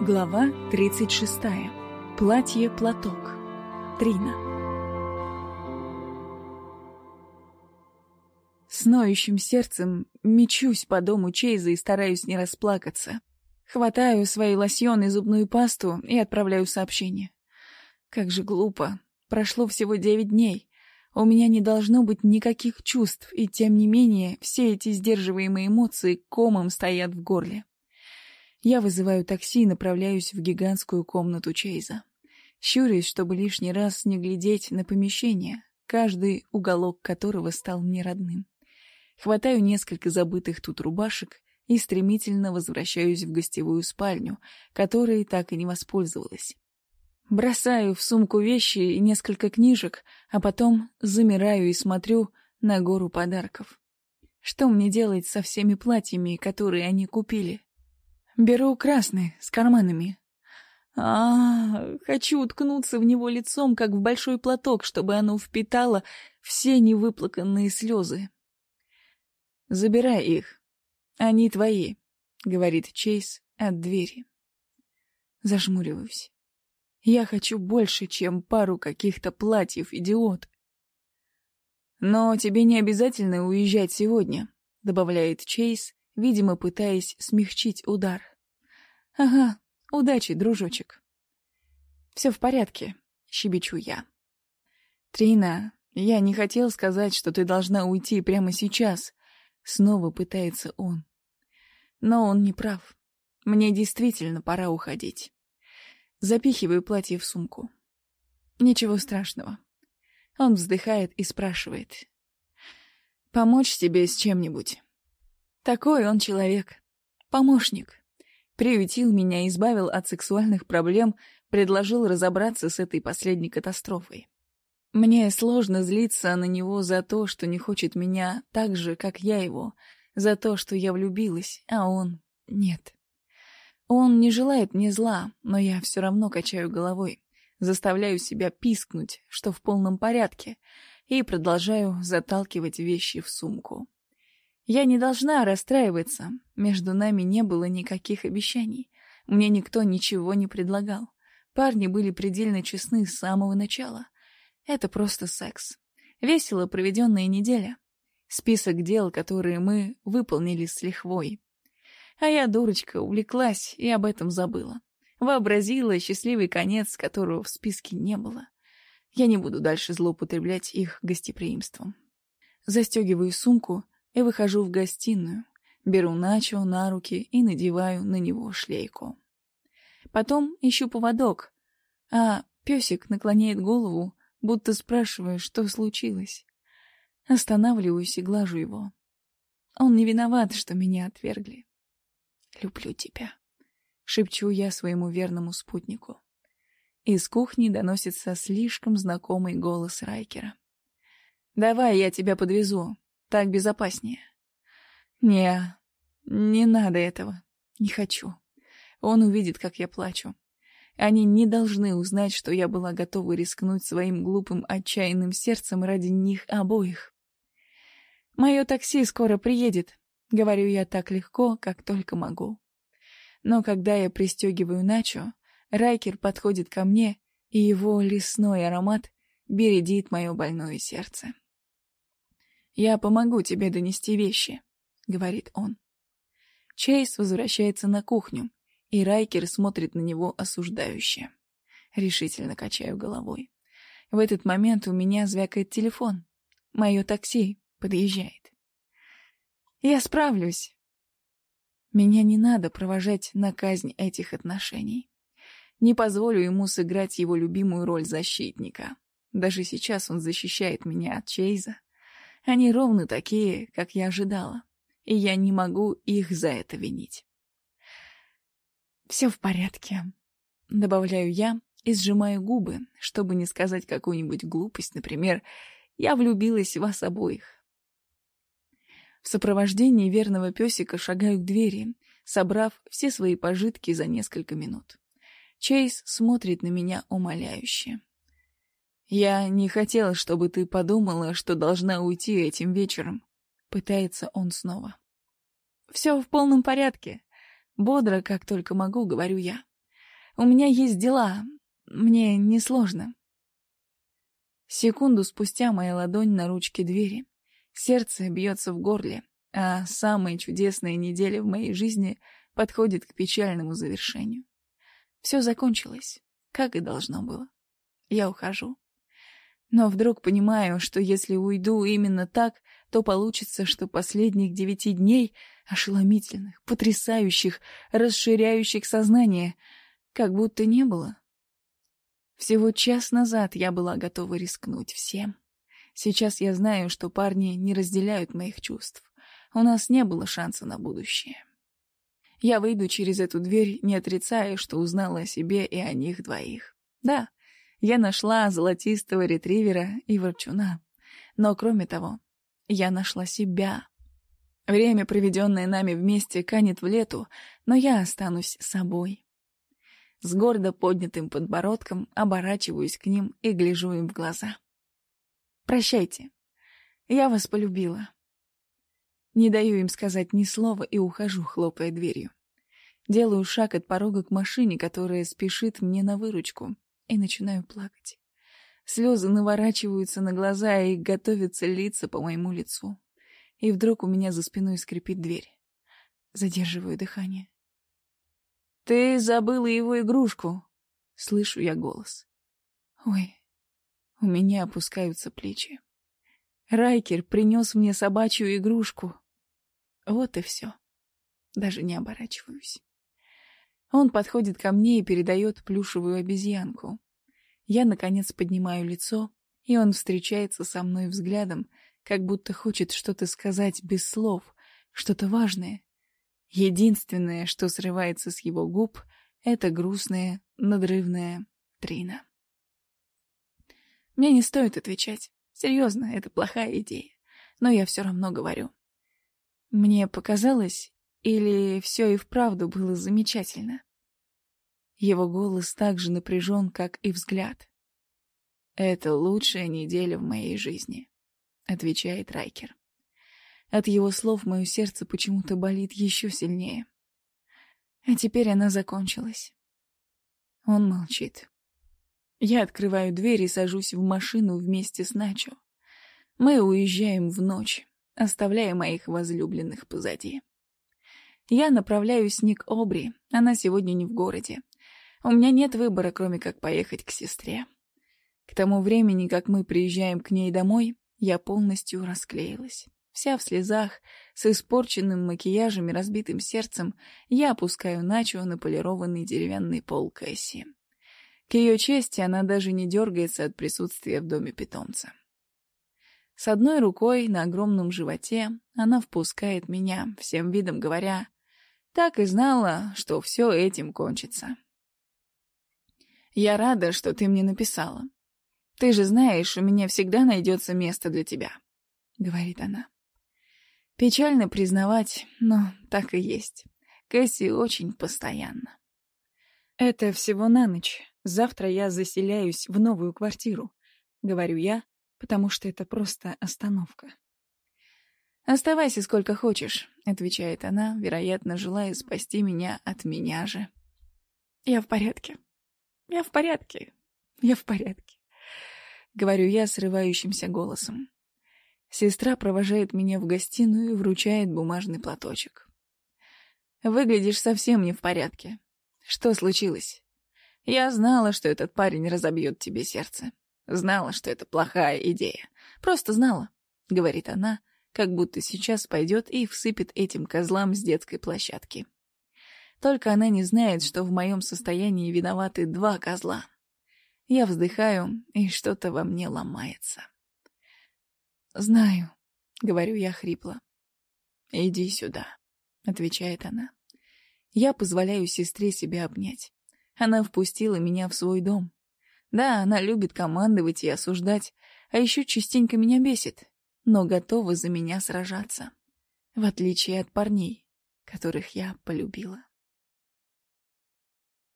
Глава 36. Платье-платок. Трина. С ноющим сердцем мечусь по дому Чейза и стараюсь не расплакаться. Хватаю свои лосьон и зубную пасту и отправляю сообщение. Как же глупо. Прошло всего девять дней. У меня не должно быть никаких чувств, и тем не менее все эти сдерживаемые эмоции комом стоят в горле. Я вызываю такси и направляюсь в гигантскую комнату Чейза. Щурюсь, чтобы лишний раз не глядеть на помещение, каждый уголок которого стал мне родным. Хватаю несколько забытых тут рубашек и стремительно возвращаюсь в гостевую спальню, которой так и не воспользовалась. Бросаю в сумку вещи и несколько книжек, а потом замираю и смотрю на гору подарков. Что мне делать со всеми платьями, которые они купили? Беру красный, с карманами. А, хочу уткнуться в него лицом, как в большой платок, чтобы оно впитало все невыплаканные слезы. «Забирай их. Они твои», — говорит Чейз от двери. Зажмуриваюсь. Я хочу больше, чем пару каких-то платьев, идиот. «Но тебе не обязательно уезжать сегодня», — добавляет Чейз, видимо, пытаясь смягчить удар. «Ага, удачи, дружочек». «Все в порядке», — щебечу я. «Трина, я не хотел сказать, что ты должна уйти прямо сейчас», — снова пытается он. Но он не прав. Мне действительно пора уходить. Запихиваю платье в сумку. Ничего страшного. Он вздыхает и спрашивает. «Помочь тебе с чем-нибудь?» Такой он человек. Помощник приютил меня, избавил от сексуальных проблем, предложил разобраться с этой последней катастрофой. Мне сложно злиться на него за то, что не хочет меня так же, как я его, за то, что я влюбилась, а он — нет. Он не желает мне зла, но я все равно качаю головой, заставляю себя пискнуть, что в полном порядке, и продолжаю заталкивать вещи в сумку. Я не должна расстраиваться. Между нами не было никаких обещаний. Мне никто ничего не предлагал. Парни были предельно честны с самого начала. Это просто секс. Весело проведенная неделя. Список дел, которые мы выполнили с лихвой. А я, дурочка, увлеклась и об этом забыла. Вообразила счастливый конец, которого в списке не было. Я не буду дальше злоупотреблять их гостеприимством. Застегиваю сумку и выхожу в гостиную, беру Начо на руки и надеваю на него шлейку. Потом ищу поводок, а песик наклоняет голову, будто спрашивая, что случилось. Останавливаюсь и глажу его. Он не виноват, что меня отвергли. «Люблю тебя», — шепчу я своему верному спутнику. Из кухни доносится слишком знакомый голос Райкера. «Давай я тебя подвезу. Так безопаснее. Не, не надо этого. Не хочу. Он увидит, как я плачу. Они не должны узнать, что я была готова рискнуть своим глупым, отчаянным сердцем ради них обоих. «Мое такси скоро приедет», — говорю я так легко, как только могу. Но когда я пристегиваю Начо, Райкер подходит ко мне, и его лесной аромат бередит мое больное сердце. «Я помогу тебе донести вещи», — говорит он. Чейз возвращается на кухню, и Райкер смотрит на него осуждающе. Решительно качаю головой. В этот момент у меня звякает телефон. Мое такси подъезжает. «Я справлюсь», меня не надо провожать на казнь этих отношений. Не позволю ему сыграть его любимую роль защитника. Даже сейчас он защищает меня от Чейза, они ровно такие, как я ожидала, и я не могу их за это винить. «Все в порядке», — добавляю я и сжимаю губы, чтобы не сказать какую-нибудь глупость, например, «я влюбилась в вас обоих». В сопровождении верного песика шагаю к двери, собрав все свои пожитки за несколько минут. Чейз смотрит на меня умоляюще. «Я не хотела, чтобы ты подумала, что должна уйти этим вечером», — пытается он снова. «Все в полном порядке. Бодро, как только могу, говорю я. У меня есть дела. Мне несложно. Секунду спустя моя ладонь на ручке двери. Сердце бьется в горле, а самая чудесная неделя в моей жизни подходит к печальному завершению. Все закончилось, как и должно было. Я ухожу. Но вдруг понимаю, что если уйду именно так, то получится, что последних девяти дней, ошеломительных, потрясающих, расширяющих сознание, как будто не было. Всего час назад я была готова рискнуть всем. Сейчас я знаю, что парни не разделяют моих чувств. У нас не было шанса на будущее. Я выйду через эту дверь, не отрицая, что узнала о себе и о них двоих. Да, я нашла золотистого ретривера и ворчуна. Но кроме того, я нашла себя. Время, проведенное нами вместе, канет в лету, но я останусь собой. С гордо поднятым подбородком оборачиваюсь к ним и гляжу им в глаза. «Прощайте. Я вас полюбила». Не даю им сказать ни слова и ухожу, хлопая дверью. Делаю шаг от порога к машине, которая спешит мне на выручку, и начинаю плакать. Слезы наворачиваются на глаза и готовятся литься по моему лицу. И вдруг у меня за спиной скрипит дверь. Задерживаю дыхание. «Ты забыла его игрушку!» — слышу я голос. «Ой!» У меня опускаются плечи. Райкер принес мне собачью игрушку. Вот и все. Даже не оборачиваюсь. Он подходит ко мне и передает плюшевую обезьянку. Я, наконец, поднимаю лицо, и он встречается со мной взглядом, как будто хочет что-то сказать без слов, что-то важное, Единственное, что срывается с его губ, это грустная, надрывная Трина. Мне не стоит отвечать. Серьезно, это плохая идея. Но я все равно говорю. Мне показалось, или все и вправду было замечательно? Его голос так же напряжен, как и взгляд. «Это лучшая неделя в моей жизни», — отвечает Райкер. От его слов мое сердце почему-то болит еще сильнее. А теперь она закончилась. Он молчит. Я открываю дверь и сажусь в машину вместе с Начо. Мы уезжаем в ночь, оставляя моих возлюбленных позади. Я направляюсь не к Обри, она сегодня не в городе. У меня нет выбора, кроме как поехать к сестре. К тому времени, как мы приезжаем к ней домой, я полностью расклеилась. Вся в слезах, с испорченным макияжем и разбитым сердцем, я опускаю Начо на полированный деревянный пол Кэсси. К ее чести она даже не дергается от присутствия в доме питомца. С одной рукой на огромном животе она впускает меня, всем видом говоря, так и знала, что все этим кончится. «Я рада, что ты мне написала. Ты же знаешь, у меня всегда найдется место для тебя», — говорит она. Печально признавать, но так и есть. Кэсси очень постоянно. Это всего на ночь. Завтра я заселяюсь в новую квартиру, говорю я, потому что это просто остановка. «Оставайся сколько хочешь», — отвечает она, вероятно, желая спасти меня от меня же. «Я в порядке. Я в порядке. Я в порядке», — говорю я срывающимся голосом. Сестра провожает меня в гостиную и вручает бумажный платочек. «Выглядишь совсем не в порядке. Что случилось? Я знала, что этот парень разобьет тебе сердце. Знала, что это плохая идея. Просто знала», — говорит она, как будто сейчас пойдет и всыпет этим козлам с детской площадки. Только она не знает, что в моем состоянии виноваты два козла. Я вздыхаю, и что-то во мне ломается. «Знаю», — говорю я хрипло. «Иди сюда», — отвечает она. Я позволяю сестре себя обнять. Она впустила меня в свой дом. Да, она любит командовать и осуждать, а еще частенько меня бесит, но готова за меня сражаться. В отличие от парней, которых я полюбила.